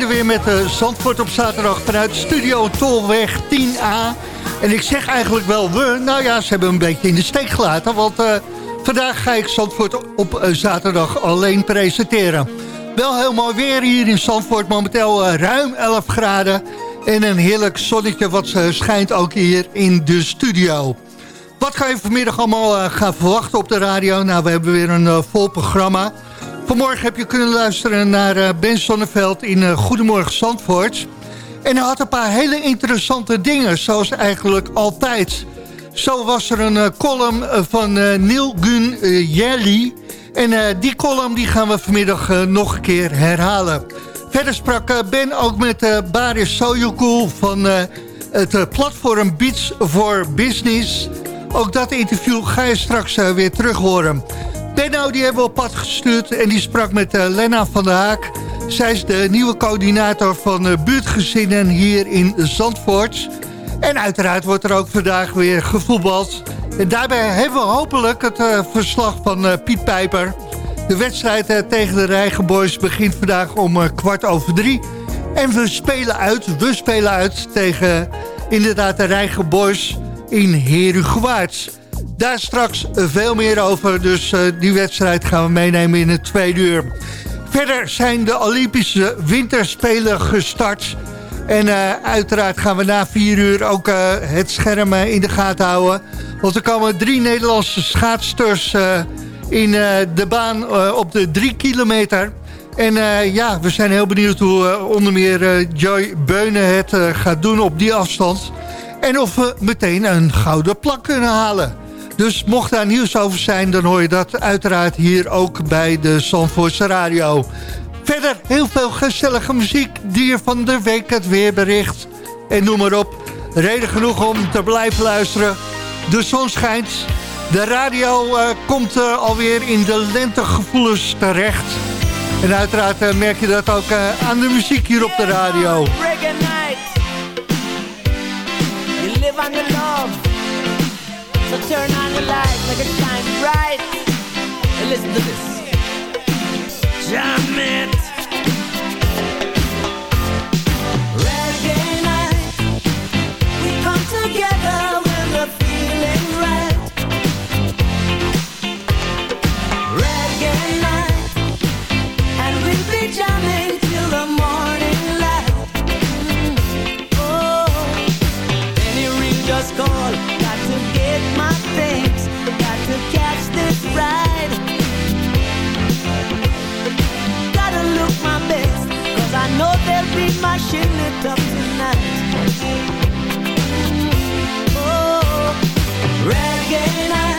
Er weer met uh, Zandvoort op zaterdag vanuit Studio Tolweg 10A. En ik zeg eigenlijk wel we, nou ja, ze hebben een beetje in de steek gelaten. Want uh, vandaag ga ik Zandvoort op uh, zaterdag alleen presenteren. Wel heel mooi weer hier in Zandvoort, momenteel ruim 11 graden. En een heerlijk zonnetje wat schijnt ook hier in de studio. Wat ga je vanmiddag allemaal gaan verwachten op de radio? Nou, we hebben weer een vol programma... Vanmorgen heb je kunnen luisteren naar uh, Ben Sonneveld in uh, Goedemorgen Zandvoort. En hij had een paar hele interessante dingen, zoals eigenlijk altijd. Zo was er een column van Neil Gun Jelly. En die column die gaan we vanmiddag nog een keer herhalen. Verder sprak Ben ook met Baris Sojokool van het platform Beats for Business. Ook dat interview ga je straks weer terug horen. Benno die hebben we op pad gestuurd en die sprak met Lena van der Haak... Zij is de nieuwe coördinator van uh, buurtgezinnen hier in Zandvoort. En uiteraard wordt er ook vandaag weer gevoetbald. En daarbij hebben we hopelijk het uh, verslag van Piet Pijper. De wedstrijd tegen de Rijgenboys begint vandaag om kwart over drie. En we spelen uit, we spelen uit tegen inderdaad de Rijgenboys in Herugewaarts. Daar straks veel meer over, dus die wedstrijd gaan we meenemen in het tweede uur. Verder zijn de Olympische Winterspelen gestart. En uh, uiteraard gaan we na vier uur ook uh, het scherm in de gaten houden. Want er komen drie Nederlandse schaatsters in de baan op de drie kilometer. En ja, we zijn heel benieuwd hoe onder meer Joy Beunen het gaat doen op die afstand. En of we meteen een gouden plak kunnen halen. Dus mocht daar nieuws over zijn, dan hoor je dat uiteraard hier ook bij de Zandvoortse Radio. Verder heel veel gezellige muziek, dier van de week, het weerbericht en noem maar op. Reden genoeg om te blijven luisteren. De zon schijnt, de radio uh, komt uh, alweer in de lentegevoelens terecht. En uiteraard uh, merk je dat ook aan de muziek hier op de radio. So turn on the lights, make it shine bright. And listen to this. Jam it. They'll mashing it up tonight. Oh, reggae night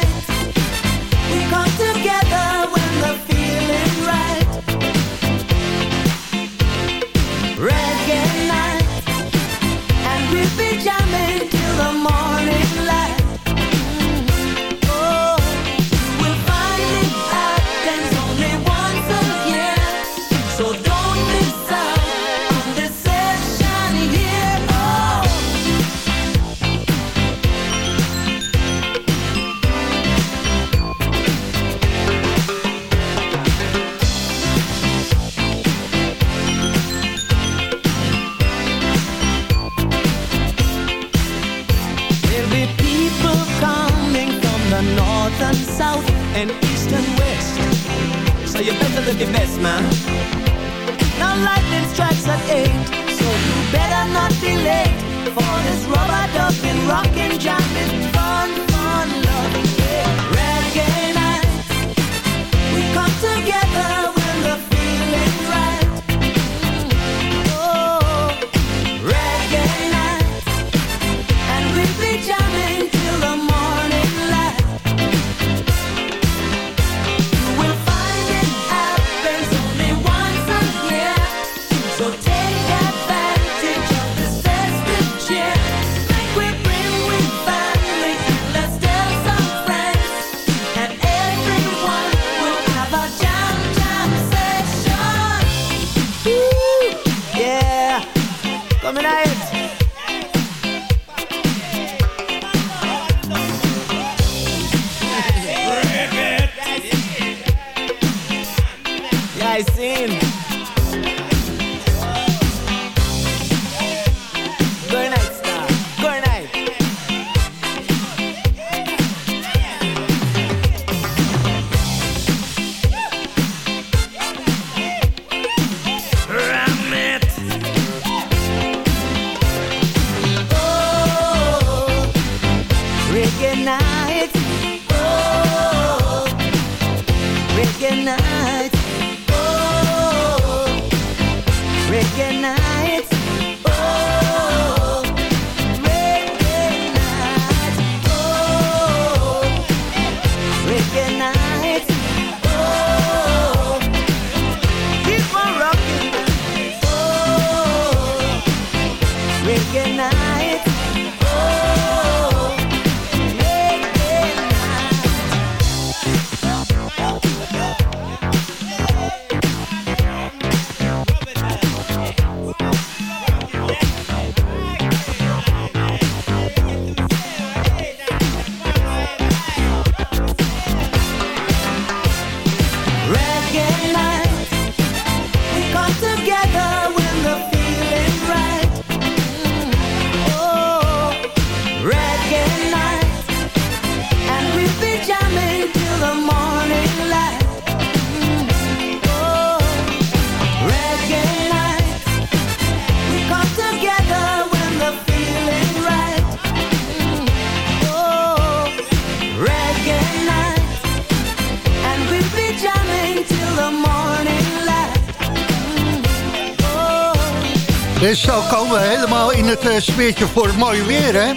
het uh, sfeertje voor het mooie weer, hè?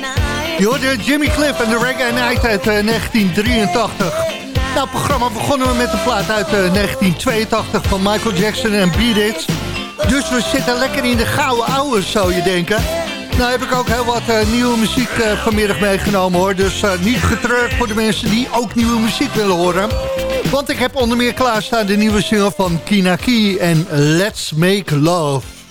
Je hoorde Jimmy Cliff en de Reggae Night uit 1983. Nou, het programma begonnen we met een plaat uit 1982 van Michael Jackson en Beat It. Dus we zitten lekker in de gouden ouwe, zou je denken. Nou heb ik ook heel wat nieuwe muziek vanmiddag meegenomen hoor. Dus niet getreurd voor de mensen die ook nieuwe muziek willen horen. Want ik heb onder meer klaarstaan de nieuwe single van Kina Key en Let's Make Love.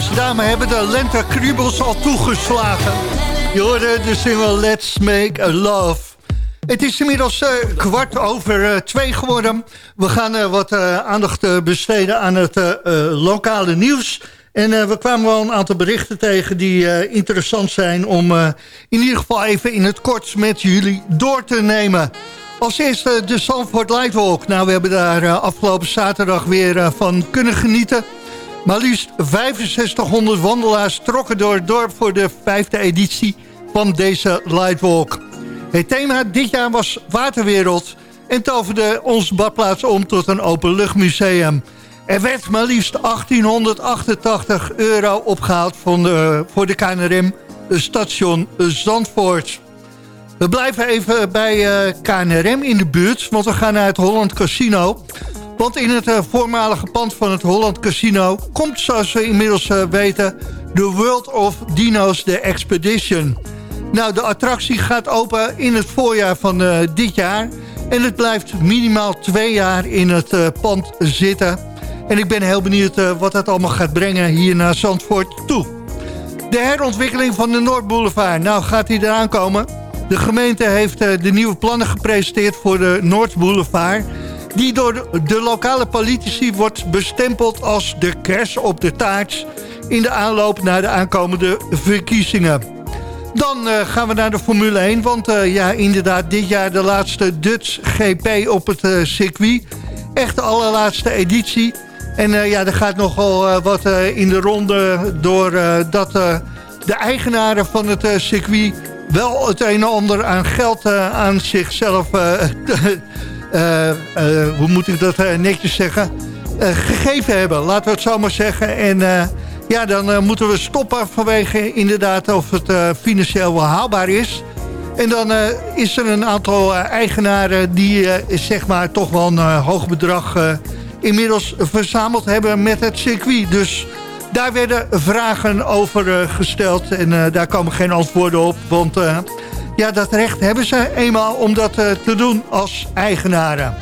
Deze dame hebben de lente kriebels al toegeslagen. Je hoorde de single Let's Make a Love. Het is inmiddels uh, kwart over uh, twee geworden. We gaan uh, wat aandacht besteden aan het lokale nieuws. En we kwamen wel een aantal berichten tegen die interessant zijn... om in ieder geval even in het kort met jullie door te nemen. Als eerste de Zandvoort Lightwalk. Nou, we hebben daar afgelopen zaterdag weer van kunnen genieten... Maar liefst 6500 wandelaars trokken door het dorp voor de vijfde editie van deze Lightwalk. Het thema dit jaar was Waterwereld en toverde onze badplaats om tot een openluchtmuseum. Er werd maar liefst 1888 euro opgehaald van de, voor de KNRM station Zandvoort. We blijven even bij uh, KNRM in de buurt, want we gaan naar het Holland Casino. Want in het uh, voormalige pand van het Holland Casino... komt, zoals we inmiddels uh, weten, de World of Dino's, de Expedition. Nou, de attractie gaat open in het voorjaar van dit jaar... en het blijft minimaal twee jaar in het pand zitten. En ik ben heel benieuwd wat dat allemaal gaat brengen hier naar Zandvoort toe. De herontwikkeling van de Noordboulevard. Nou, gaat die eraan komen? De gemeente heeft de nieuwe plannen gepresenteerd voor de Noordboulevard... die door de lokale politici wordt bestempeld als de kers op de taart... in de aanloop naar de aankomende verkiezingen. Dan uh, gaan we naar de Formule 1, want uh, ja, inderdaad, dit jaar de laatste Dutch GP op het circuit. Echt de allerlaatste editie. En ja, er gaat nogal wat in de ronde door dat de eigenaren van het circuit wel het een en ander aan geld aan zichzelf, hoe moet ik dat netjes zeggen, gegeven hebben. Laten we het zo maar zeggen. En ja, dan moeten we stoppen vanwege inderdaad of het financieel wel haalbaar is. En dan is er een aantal eigenaren die zeg maar toch wel een hoog bedrag inmiddels verzameld hebben met het circuit. Dus daar werden vragen over gesteld en daar komen geen antwoorden op. Want ja, dat recht hebben ze eenmaal om dat te doen als eigenaren.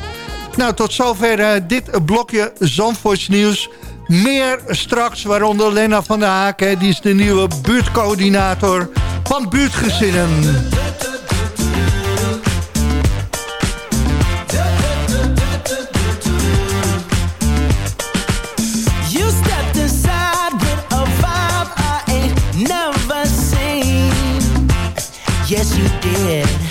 Nou, tot zover dit blokje Zandvoorts nieuws. Meer straks, waaronder Lena van der Haak. die is de nieuwe buurtcoördinator van buurtgezinnen. yeah.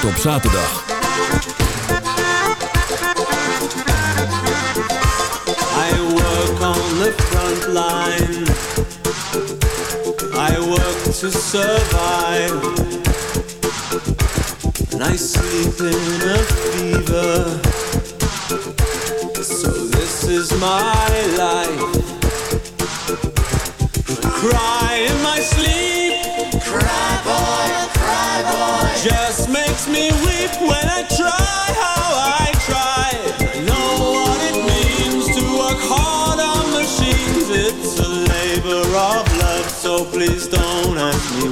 Zandvoort op zaterdag. I work on the front line. I work to survive. And I sleep in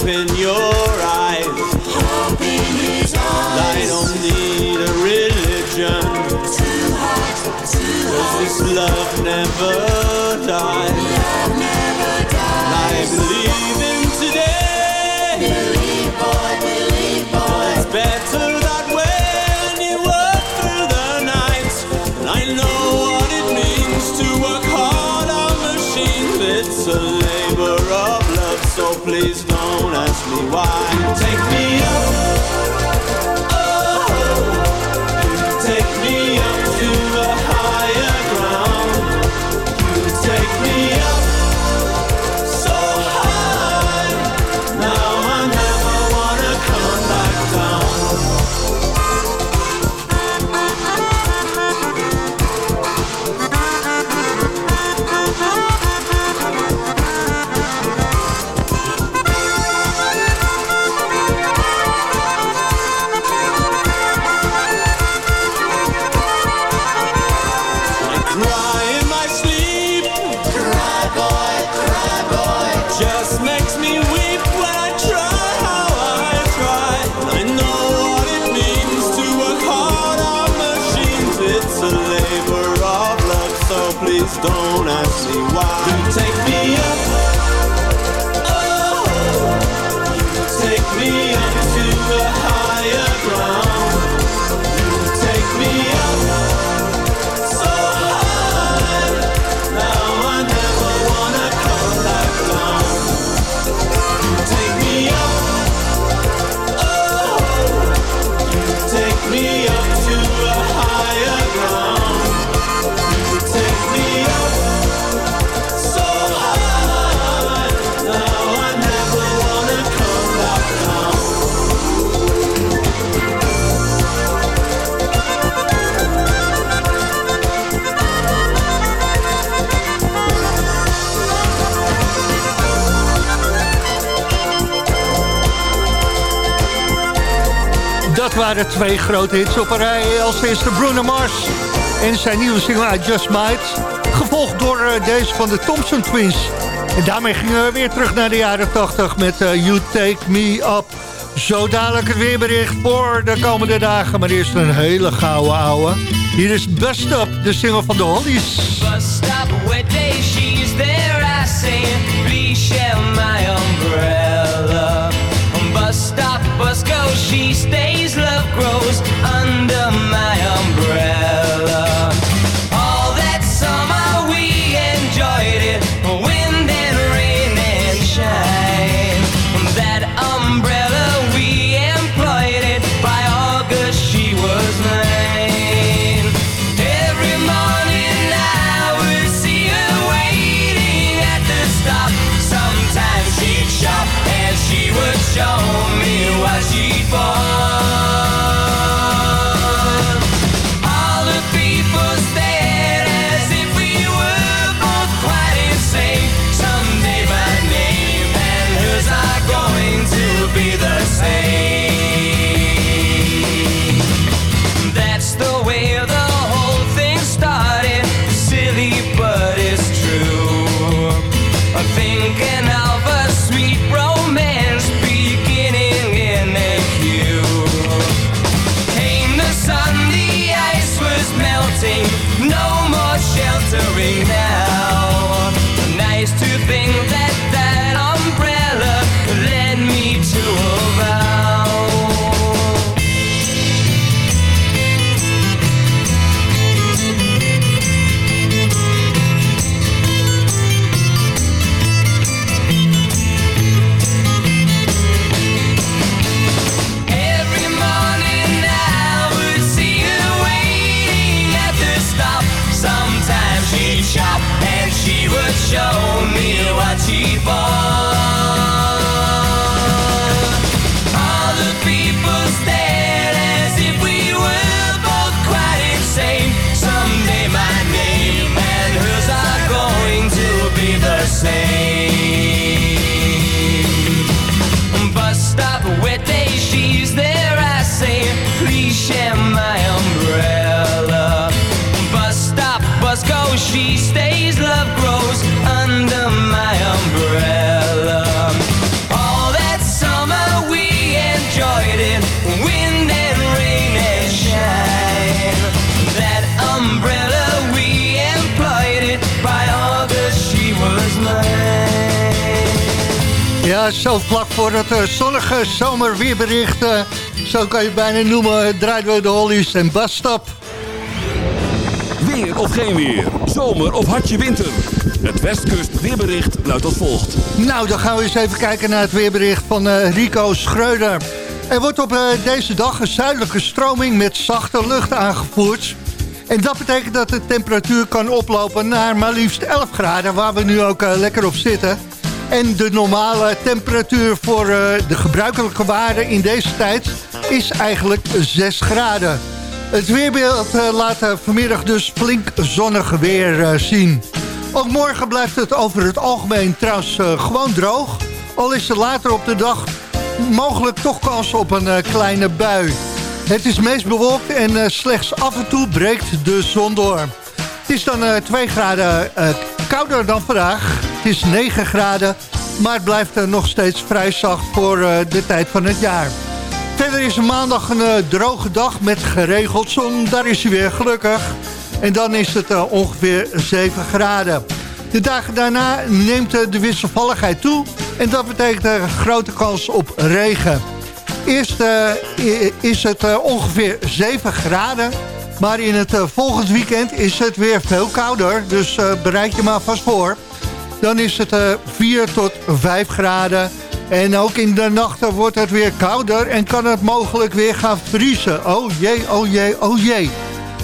open your eyes. His eyes. I don't need a religion. Too hot, too hot. This love never dies. Love never dies. I believe. don't ask me why? waren twee grote hits op een rij. Als eerste Bruno Mars en zijn nieuwe single I Just Might. Gevolgd door eh, deze van de Thompson Twins. En daarmee gingen we weer terug naar de jaren 80 met eh, You Take Me Up. Zo dadelijk het weerbericht voor de komende dagen. Maar eerst een hele gouden ouwe. Hier is Best Up, de single van de Hollies. hours go, she stays, love grows under my umbrella. Zo vlak voor het uh, zonnige zomerweerbericht. Uh, zo kan je het bijna noemen. Draaien we de Hollies en Bastap. Of geen weer. Zomer of hartje winter. Het Westkust weerbericht luidt als volgt. Nou, dan gaan we eens even kijken naar het weerbericht van uh, Rico Schreuder. Er wordt op deze dag een zuidelijke stroming met zachte lucht aangevoerd. En dat betekent dat de temperatuur kan oplopen naar maar liefst 11 graden... waar we nu ook lekker op zitten... En de normale temperatuur voor de gebruikelijke waarde in deze tijd is eigenlijk 6 graden. Het weerbeeld uh, laat uh, vanmiddag dus flink zonnig weer zien. Ook morgen blijft het over het algemeen trouwens gewoon droog. Al is er later op de dag mogelijk toch kans op een kleine bui. Het is meest bewolkt en slechts af en toe breekt de zon door. Het is dan 2 graden kouder dan vandaag. Het is 9 graden, maar het blijft nog steeds vrij zacht voor de tijd van het jaar. Verder is maandag een uh, droge dag met geregeld zon. Daar is hij weer gelukkig. En dan is het ongeveer 7 graden. De dagen daarna neemt de wisselvalligheid toe. En dat betekent een grote kans op regen. Eerst is het ongeveer 7 graden. Maar in het volgend weekend is het weer veel kouder. Dus bereid je maar vast voor. Dan is het uh, eh, 4 tot 5 graden. En ook in de nachten wordt het weer kouder en kan het mogelijk weer gaan vriezen. Oh jee, oh jee, oh jee.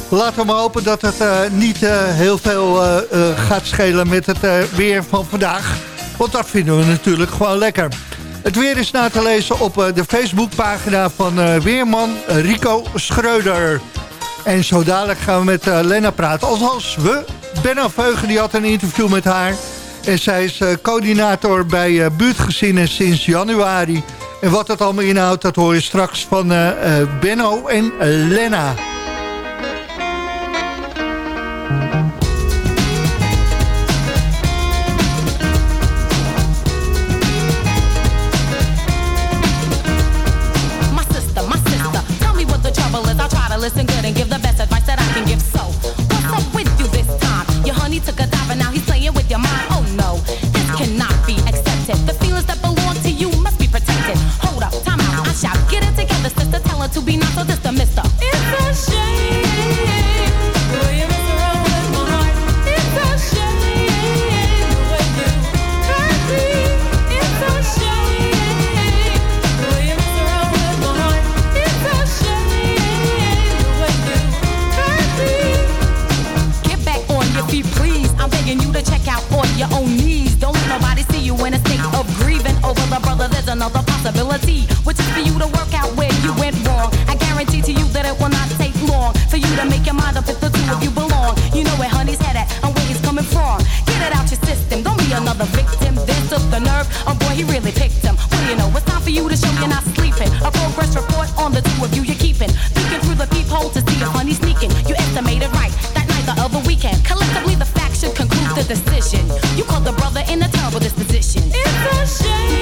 Laten we maar hopen dat het uh, niet uh, heel veel gaat schelen met het weer van vandaag. Want dat vinden we natuurlijk gewoon lekker. Het weer is na te lezen op de Facebookpagina van Weerman Rico Schreuder. En zo dadelijk gaan we met Lena praten. Althans, we, Benno Veugen die had een interview met haar... En zij is uh, coördinator bij uh, buurtgezinnen sinds januari. En wat dat allemaal inhoudt, dat hoor je straks van uh, Benno en Lena. To be not so this the mister. It's a shame. You please. I'm begging you to check out on your own knees. Don't let nobody see you in a state of grieving over the brother. There's another possibility, which is for you to work but it will not take long for you to make your mind up if the two of you belong. You know where honey's headed and where he's coming from. Get it out your system, don't be another victim. This took the nerve, oh boy, he really picked him. What do you know? It's time for you to show you're not sleeping. A progress report on the two of you you're keeping. Peeking through the peephole to see if honey's sneaking. You estimated right that night the other weekend. Collectively, the facts should conclude the decision. You called the brother in a terrible disposition. It's a shame.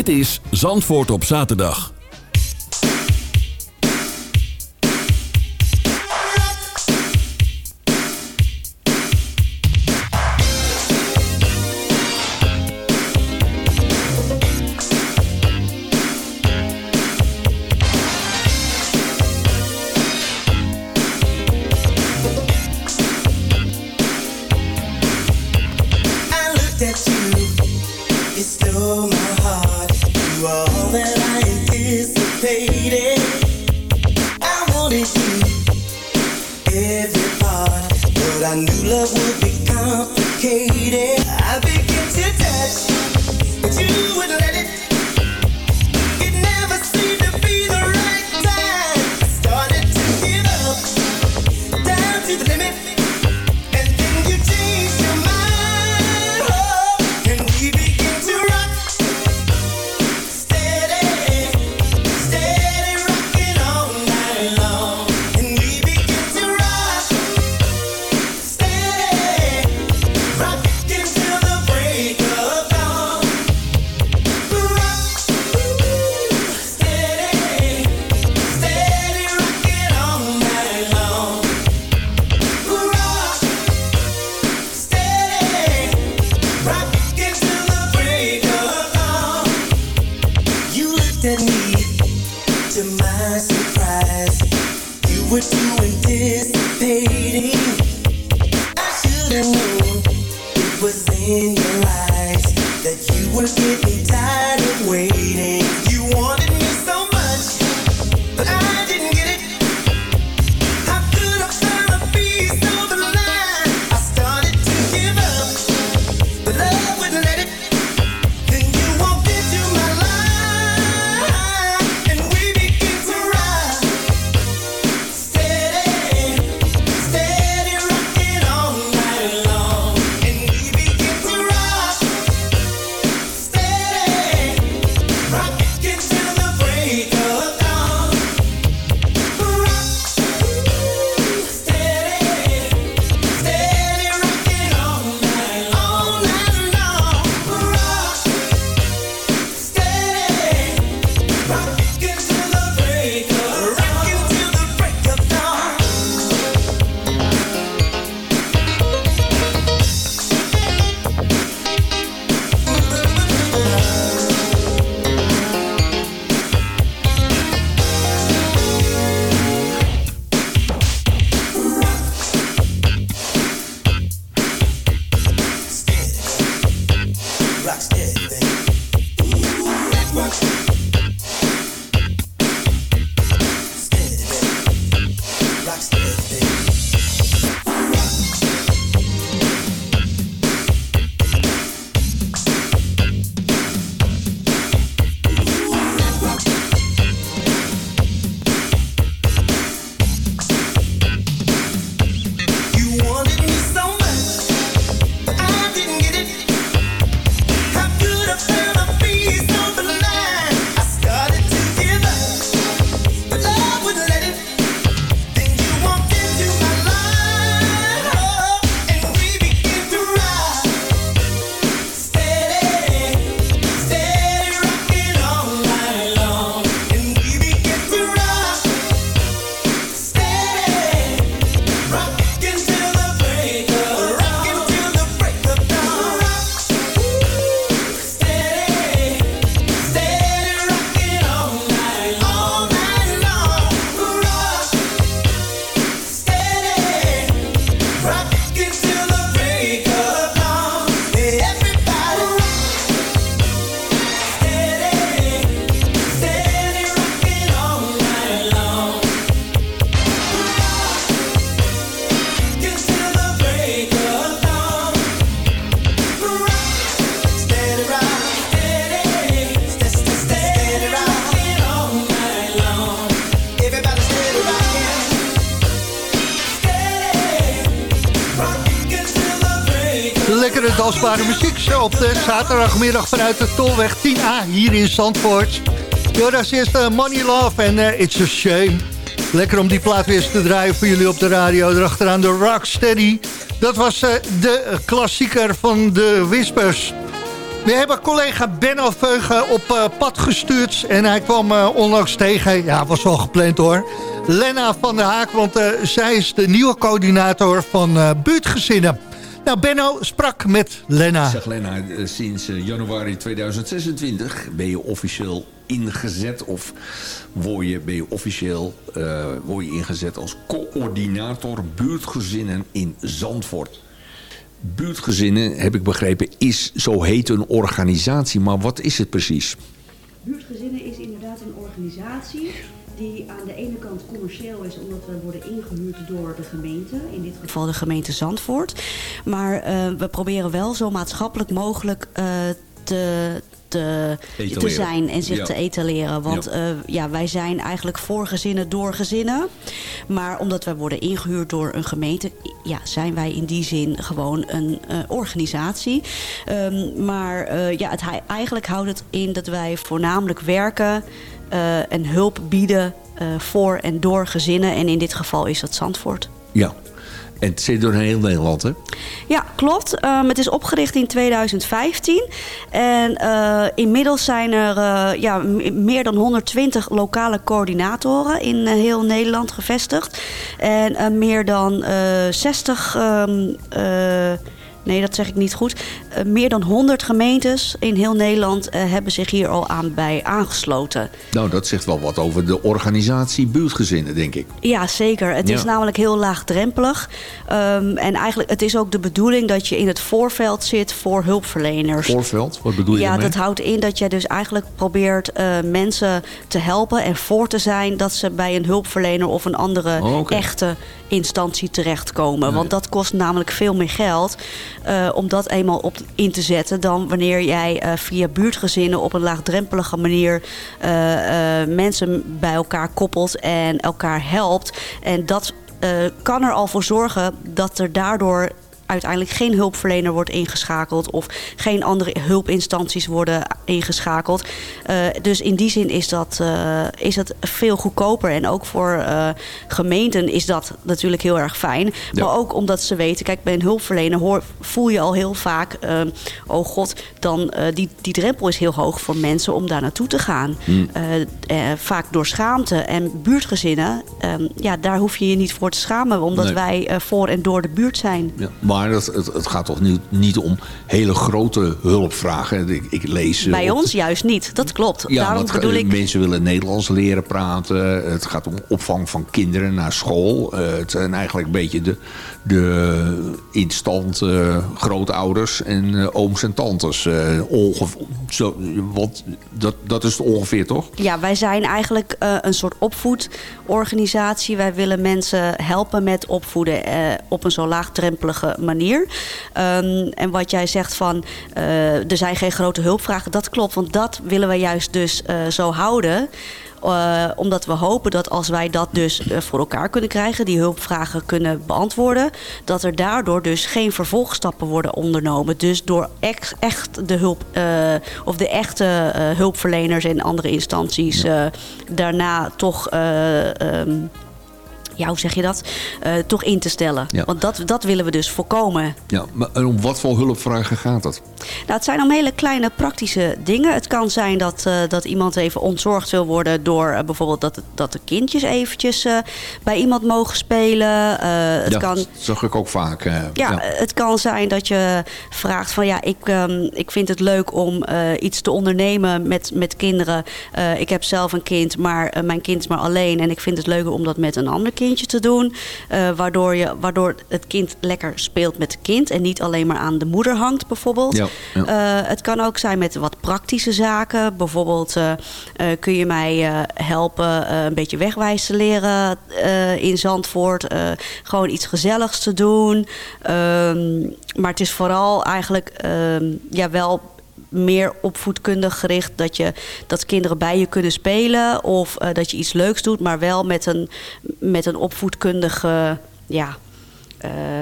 Dit is Zandvoort op zaterdag. was in your eyes that you would get me tired of waiting. Dansbare muziek op de zaterdagmiddag vanuit de Tolweg 10A hier in Zandvoort. Jodas is de Money Love en uh, It's a Shame. Lekker om die plaat weer eens te draaien voor jullie op de radio. Erachteraan de Rocksteady. Dat was uh, de klassieker van de Whispers. We hebben collega Benno Veugen op pad gestuurd. En hij kwam onlangs tegen, ja, was al gepland hoor. Lena van der Haak, want zij is de nieuwe coördinator van buurtgezinnen. Nou, Benno sprak met Lena. Zeg Lena, sinds januari 2026 ben je officieel ingezet of word je, ben je officieel word je ingezet als coördinator buurtgezinnen in Zandvoort. Buurtgezinnen, heb ik begrepen, is zo heet een organisatie. Maar wat is het precies? Buurtgezinnen is inderdaad een organisatie die aan de ene kant commercieel is... omdat we worden ingehuurd door de gemeente. In dit geval de gemeente Zandvoort. Maar uh, we proberen wel zo maatschappelijk mogelijk uh, te te, te, zijn en zich ja. te etaleren. Want ja. Uh, ja. wij zijn eigenlijk voor gezinnen door gezinnen. Maar omdat wij worden ingehuurd door een gemeente... Ja, zijn wij in die zin gewoon een uh, organisatie. Um, maar uh, ja, het, eigenlijk houdt het in dat wij voornamelijk werken... en hulp bieden voor en door gezinnen. En in dit geval is dat Zandvoort. Ja, en het zit door heel Nederland, hè? Ja, klopt. Um, het is opgericht in 2015. En uh, inmiddels zijn er uh, ja, meer dan 120 lokale coördinatoren in uh, heel Nederland gevestigd. En meer dan 60... Um, nee, dat zeg ik niet goed. Uh, meer dan 100 gemeentes in heel Nederland uh, hebben zich hier al aan bij aangesloten. Nou, dat zegt wel wat over de organisatie buurtgezinnen, denk ik. Ja, zeker. Het ja. is namelijk heel laagdrempelig. Um, en eigenlijk, het is ook de bedoeling dat je in het voorveld zit voor hulpverleners. Voorveld? Wat bedoel je Ja, daarmee? dat houdt in dat je dus eigenlijk probeert uh, mensen te helpen en voor te zijn dat ze bij een hulpverlener of een andere oh, okay. echte instantie terechtkomen. Nee. Want dat kost namelijk veel meer geld uh, om dat eenmaal op in te zetten dan wanneer jij uh, via buurtgezinnen op een laagdrempelige manier uh, mensen bij elkaar koppelt en elkaar helpt. En dat kan er al voor zorgen dat er daardoor uiteindelijk geen hulpverlener wordt ingeschakeld of geen andere hulpinstanties worden ingeschakeld. Uh, dus in die zin is dat, uh, is het veel goedkoper. En ook voor uh, gemeenten is dat natuurlijk heel erg fijn. Ja. Maar ook omdat ze weten, kijk, bij een hulpverlener hoor, voel je al heel vaak, oh god, dan die, die drempel is heel hoog voor mensen om daar naartoe te gaan. Hmm. vaak door schaamte. En buurtgezinnen, ja, daar hoef je je niet voor te schamen, omdat nee. wij voor en door de buurt zijn. Ja. Maar dat, het, het, gaat toch niet, niet om hele grote hulpvragen. Ik, ik lees, Bij op, ons juist niet, dat klopt. Ja, Daarom want bedoel ik... mensen willen Nederlands leren praten. Het gaat om opvang van kinderen naar school. Uh, het zijn eigenlijk een beetje de, de instant uh, grootouders en uh, ooms en tantes. Zo, wat, dat, dat is het ongeveer, toch? Ja, wij zijn eigenlijk een soort opvoedorganisatie. Wij willen mensen helpen met opvoeden op een zo laagdrempelige manier. Um, en wat jij zegt van uh, er zijn geen grote hulpvragen, dat klopt. Want dat willen we juist dus uh, zo houden. Uh, omdat we hopen dat als wij dat dus uh, voor elkaar kunnen krijgen, die hulpvragen kunnen beantwoorden, dat er daardoor dus geen vervolgstappen worden ondernomen. Dus door echt, echt de hulp uh, of de echte hulpverleners en andere instanties daarna toch. Um, ja, hoe zeg je dat? Uh, toch in te stellen. Ja. Want dat, dat willen we dus voorkomen. Ja, maar om wat voor hulpvragen gaat het? Nou, het zijn om hele kleine praktische dingen. Het kan zijn dat, uh, dat iemand even ontzorgd wil worden door uh, bijvoorbeeld dat, dat de kindjes eventjes bij iemand mogen spelen. het ja, kan, dat zag ik ook vaak. Ja, ja, het kan zijn dat je vraagt van ja, ik, um, ik vind het leuk om iets te ondernemen met, met kinderen. ik heb zelf een kind, maar mijn kind is maar alleen. En ik vind het leuker om dat met een ander kind te doen. Uh, waardoor, je, waardoor het kind lekker speelt met het kind. En niet alleen maar aan de moeder hangt bijvoorbeeld. Ja, ja. Uh, het kan ook zijn met wat praktische zaken. Bijvoorbeeld uh, kun je mij helpen een beetje wegwijs te leren in Zandvoort. gewoon iets gezelligs te doen. Um, maar het is vooral eigenlijk um, ja, wel meer opvoedkundig gericht. Dat, je, dat kinderen bij je kunnen spelen. Of uh, dat je iets leuks doet. Maar wel met een, met een opvoedkundige ja, eh,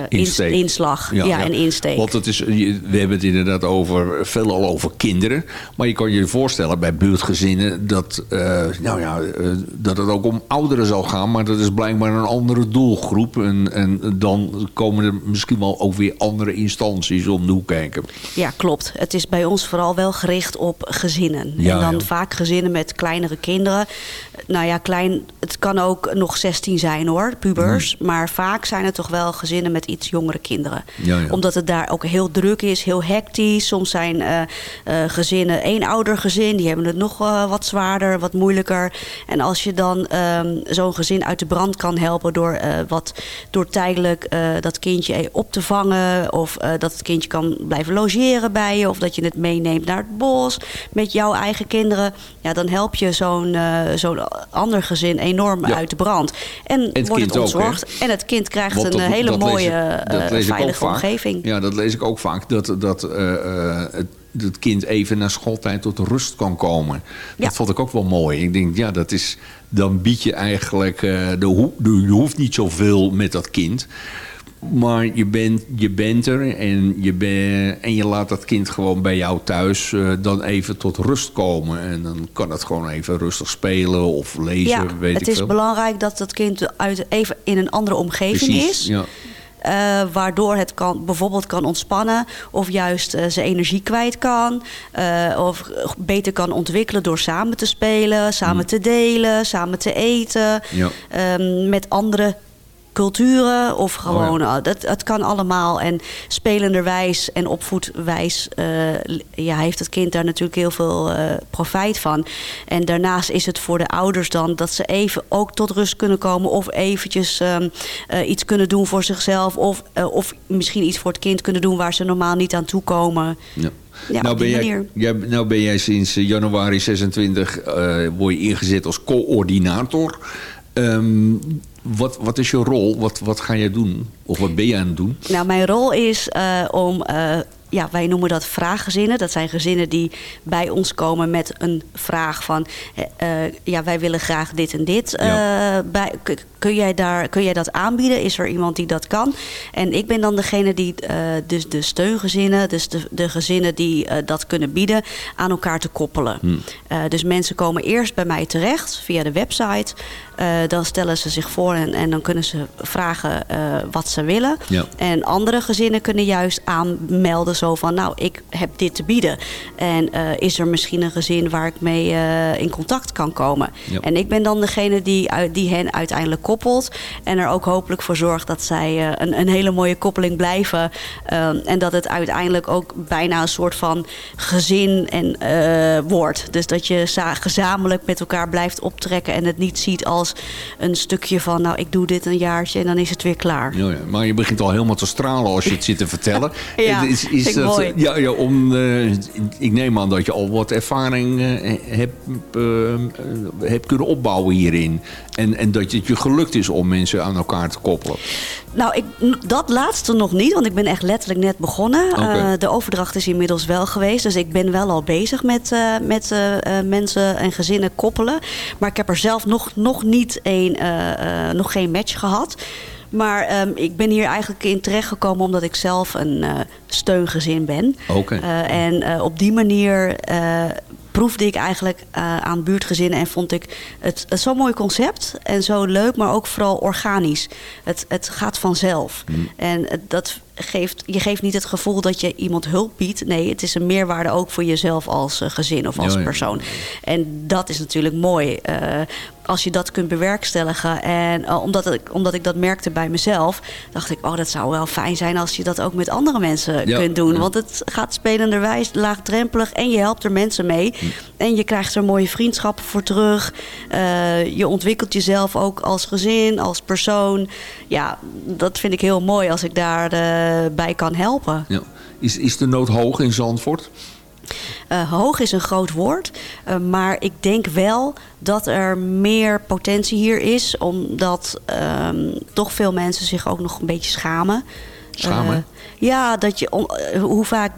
Insteek. inslag ja, en insteek. Want het is, we hebben het inderdaad over, veelal over kinderen. Maar je kan je voorstellen bij buurtgezinnen dat, eh, nou ja, eh, dat het ook om ouderen zal gaan. Maar dat is blijkbaar een andere doelgroep. En, en dan komen er misschien wel ook weer andere instanties om de hoek kijken. Ja, klopt. Het is bij ons vooral wel gericht op gezinnen. Ja, en dan ja. vaak gezinnen met kleinere kinderen. Nou ja, klein, het kan ook nog 16 zijn hoor, pubers. Maar vaak zijn het toch wel gezinnen met iets jongere kinderen. Ja, ja. Omdat het daar ook heel druk is, heel hectisch. Soms zijn eh, eh, gezinnen, één ouder gezin, die hebben het nog eh, wat zwaarder, wat moeilijker. En als je dan ehm, zo'n gezin uit de brand kan helpen door, wat, door tijdelijk dat kindje op te vangen. Of dat het kindje kan blijven logeren bij je. Of dat je het meeneemt naar het bos met jouw eigen kinderen. Ja, dan help je zo'n zo'n ander gezin enorm Ja. uit de brand. En het wordt kind het ook, ontzorgd. hè? en het kind krijgt een hele dat lees mooie, ik- dat eh, lees ik ook veilige vaak. omgeving. Ja, dat lees ik ook vaak. Dat, dat eh, eh, het, het kind even na schooltijd tot rust kan komen. Ja. Dat vond ik ook wel mooi. Ik denk, ja, dat is, dan bied je eigenlijk... de, ho- de- je hoeft niet zoveel met dat kind. Maar je bent, je bent er en je, ben, en je laat dat kind gewoon bij jou thuis dan even tot rust komen. En dan kan het gewoon even rustig spelen of lezen, Ja, weet het ik is veel. belangrijk dat het kind uit, even in een andere omgeving Precies, is. ja. Eh, waardoor het kan, bijvoorbeeld kan ontspannen of juist eh, zijn energie kwijt kan. eh, of beter kan ontwikkelen door samen te spelen, samen te delen, samen te eten. Ja. ehm, met andere culturen of Oh gewoon, ah, dat, het kan allemaal. En spelenderwijs en opvoedwijs eh, ja, heeft het kind daar natuurlijk heel veel eh, profijt van. En daarnaast is het voor de ouders dan dat ze even ook tot rust kunnen komen of eventjes ehm, eh, iets kunnen doen voor zichzelf of, eh, of misschien iets voor het kind kunnen doen waar ze normaal niet aan toe komen. Ja. Ja, nou, ben jij, nou ben jij sinds eh, januari 26 eh, word je ingezet als coördinator. Ehm, wat, wat is je rol? Wat, wat ga jij doen? Of wat ben je aan het doen? Nou, mijn rol is eh, om, eh, ja, wij noemen dat vraaggezinnen. Dat zijn gezinnen die bij ons komen met een vraag van, eh, ja, wij willen graag dit en dit. Ja. bij, kun, jij daar, kun jij dat aanbieden? Is er iemand die dat kan? En ik ben dan degene die dus de steungezinnen, dus de, de gezinnen die dat kunnen bieden, aan elkaar te koppelen. Eh, dus mensen komen eerst bij mij terecht via de website. Eh, dan stellen ze zich voor en, en dan kunnen ze vragen eh, wat ze willen. Ja. En andere gezinnen kunnen juist aanmelden zo van... nou, ik heb dit te bieden. En eh, is er misschien een gezin waar ik mee in contact kan komen? Ja. En ik ben dan degene die, die hen uiteindelijk koppelt. En er ook hopelijk voor zorgt dat zij een, een hele mooie koppeling blijven. En dat het uiteindelijk ook bijna een soort van gezin en, wordt. Dus dat je za- gezamenlijk met elkaar blijft optrekken... en het niet ziet als een stukje van... nou, ik doe dit een jaartje en dan is het weer klaar. Ja, ja. Maar je begint al helemaal te stralen als je het zit te vertellen. Ja, is, is ik dat, mooi. Ja, ja, om, eh, ik neem aan dat je al wat ervaring eh, hebt, eh, eh, hebt kunnen opbouwen hierin. En, en dat het je gelukt is om mensen aan elkaar te koppelen. Nou, ik, dat laatste nog niet, want ik ben echt letterlijk net begonnen. Eh, de overdracht is inmiddels wel geweest, dus ik ben wel al bezig met, eh, met eh, eh, mensen en gezinnen koppelen. Maar ik heb er zelf nog, nog, niet een, eh, eh, nog geen match gehad. Maar ehm, ik ben hier eigenlijk in terechtgekomen omdat ik zelf een eh, steungezin ben. Eh, en op die manier proefde ik eigenlijk aan buurtgezinnen en vond ik het, het zo'n mooi concept en zo leuk, maar ook vooral organisch. Het, het gaat vanzelf. En het- dat geeft, je geeft niet het gevoel dat je iemand hulp biedt. Nee, het is een meerwaarde ook voor jezelf als gezin of als Ja, ja. persoon. En dat is natuurlijk mooi. Eh, als je dat kunt bewerkstelligen. En eh, omdat, ik, omdat ik dat merkte bij mezelf, dacht ik, oh, dat zou wel fijn zijn als je dat ook met andere mensen Ja, kunt doen. Want het gaat spelenderwijs, laagdrempelig en je helpt er mensen mee. Hm. En je krijgt er mooie vriendschappen voor terug. Eh, je ontwikkelt jezelf ook als gezin, als persoon. Ja, dat vind ik heel mooi als ik daarbij bij kan helpen. Ja. Is, is de nood hoog in Zandvoort? Eh, hoog is een groot woord, eh, maar ik denk wel dat er meer potentie hier is, omdat ehm, toch veel mensen zich ook nog een beetje schamen. Schamen? Eh, Ja, dat je, hoe vaak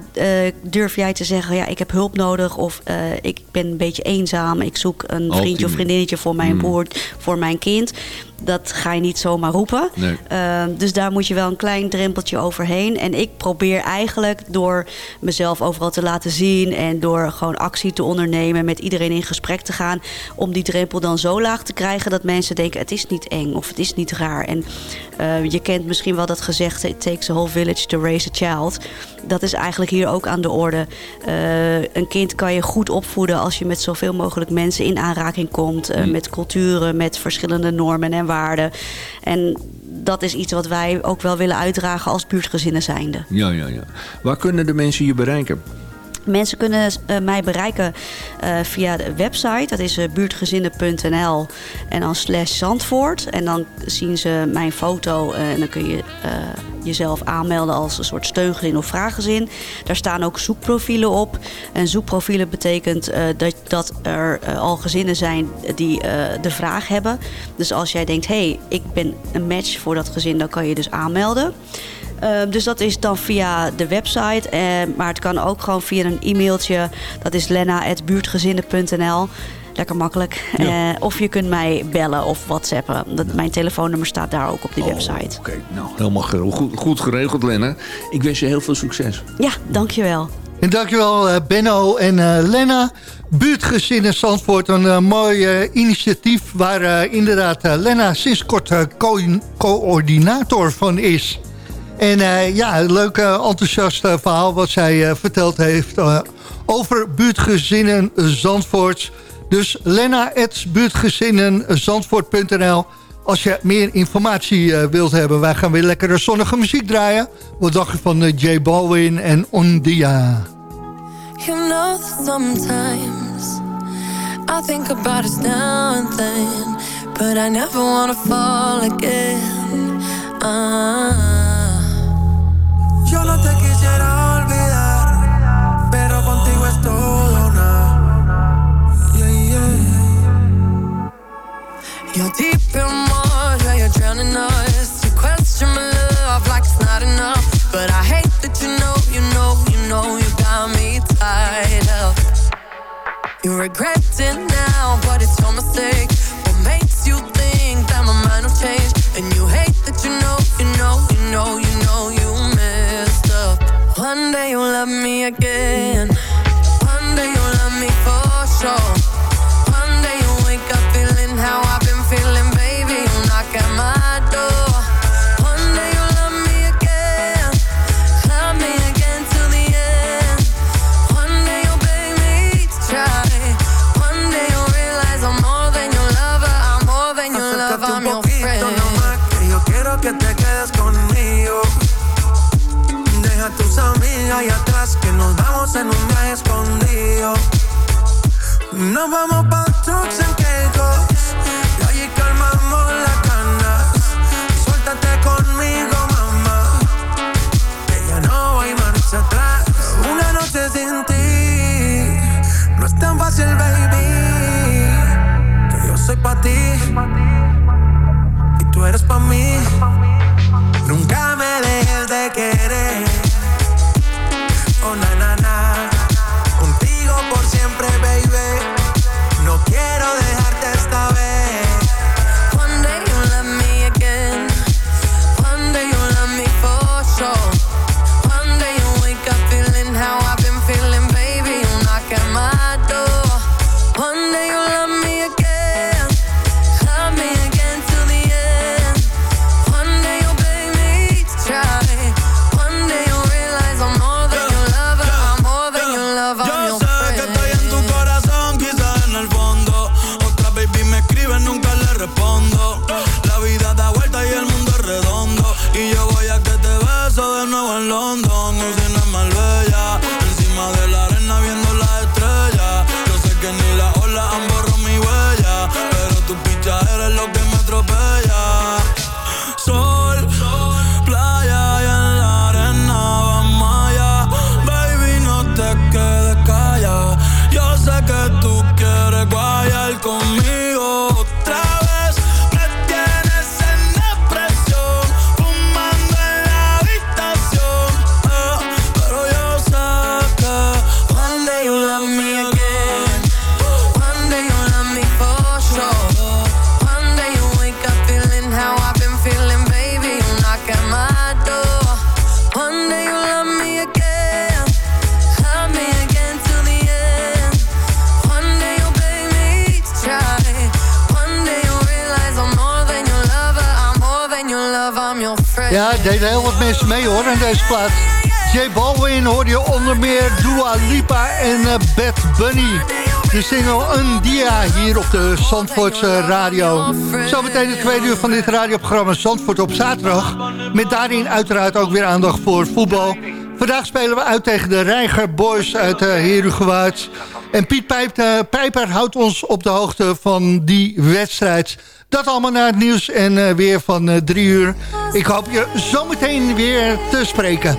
durf jij te zeggen... ja, ik heb hulp nodig of ik ben een beetje eenzaam... ik zoek een vriendje of vriendinnetje voor mijn Mm. broer, voor mijn kind... dat ga je niet zomaar roepen. Nee. Eh, dus daar moet je wel een klein drempeltje overheen. En ik probeer eigenlijk door mezelf overal te laten zien... en door gewoon actie te ondernemen, met iedereen in gesprek te gaan... om die drempel dan zo laag te krijgen dat mensen denken... het is niet eng of het is niet raar. En eh, je kent misschien wel dat gezegde... it takes a whole village to raise a child. Dat is eigenlijk hier ook aan de orde. Eh, een kind kan je goed opvoeden als je met zoveel mogelijk mensen in aanraking komt. eh, Met culturen, met verschillende normen en En dat is iets wat wij ook wel willen uitdragen als buurtgezinnen zijnde. Ja, ja, ja. Waar kunnen de mensen je bereiken? Mensen kunnen eh, mij bereiken eh, via de website. Dat is eh, buurtgezinnen.nl en dan slash Zandvoort. En dan zien ze mijn foto en dan kun je jezelf aanmelden als een soort steungezin of vraaggezin. Daar staan ook zoekprofielen op. En zoekprofielen betekent dat, dat er al gezinnen zijn die de vraag hebben. Dus als jij denkt, hé, hey, ik ben een match voor dat gezin, dan kan je dus aanmelden. Uh, dus dat is dan via de website. Uh, maar het kan ook gewoon via een e-mailtje. Dat is lenna.buurtgezinnen.nl. Lekker makkelijk. Ja. Uh, of je kunt mij bellen of whatsappen. Dat, Mijn telefoonnummer staat daar ook op die website. Oké, nou, helemaal goed, goed geregeld, Lenna. Ik wens je heel veel succes. Ja, dankjewel. En dankjewel eh, Benno en eh, Lenna. Buurtgezinnen Zandvoort, een eh, mooi eh, initiatief... waar eh, inderdaad eh, Lenna sinds kort eh, co- coördinator van is. En eh, ja, een leuk eh, enthousiast eh, verhaal wat zij verteld heeft... over buurtgezinnen Zandvoort. Dus lenna.buurtgezinnenzandvoort.nl als je meer informatie wilt hebben. Wij gaan weer lekkere zonnige muziek draaien. Wat dacht je van J Balwin en Ondia? You know sometimes I think about us then, but I never wanna fall again. Ah. Yo no J Balwin hoor je onder meer Dua Lipa en uh, Bad Bunny. De single Un Dia hier op de Zandvoortse radio. Zometeen het tweede uur van dit radioprogramma Zandvoort op zaterdag. Met daarin uiteraard ook weer aandacht voor voetbal. Vandaag spelen we uit tegen de Reiger Boys uit uh. En Piet uh, Pijper houdt ons op de hoogte van die wedstrijd. Dat allemaal naar het nieuws en uh, weer van uh, drie uur. Ik hoop je zometeen weer te spreken.